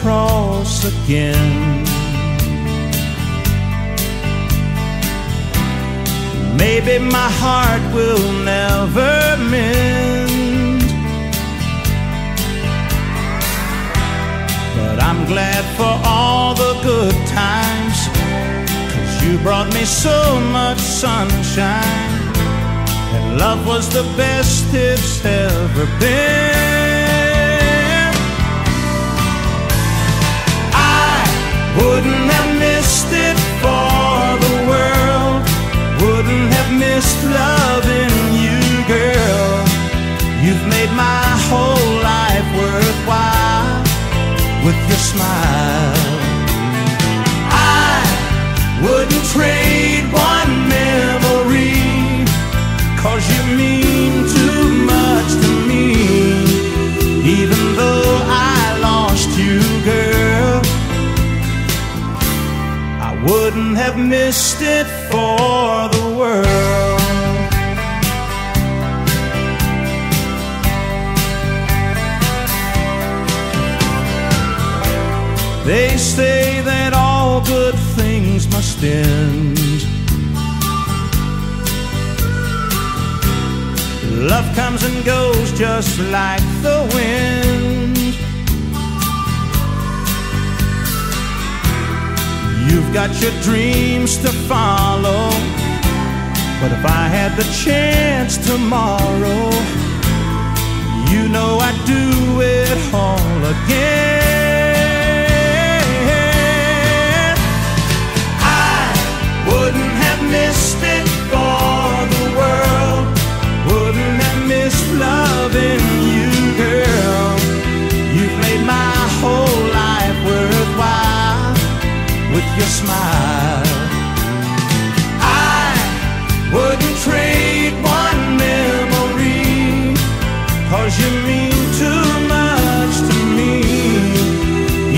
cross again. Maybe my heart will never mend. But I'm glad for all the good times. Cause you brought me so much sunshine. And love was the best it's ever been. Wouldn't have missed it for the world. They say that all good things must end. Love comes and goes just like the wind. Got your dreams to follow. But if I had the chance tomorrow, you know I'd do it smile. I wouldn't trade one memory, cause you mean too much to me.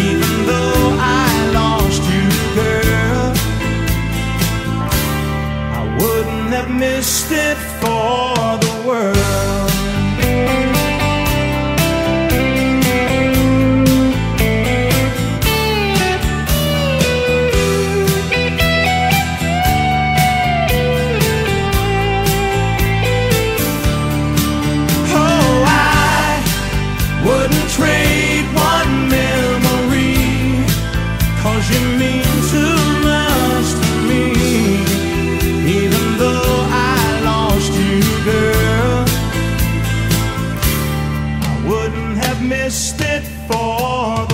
Even though I lost you, girl, I wouldn't have missed it for wouldn't have missed it for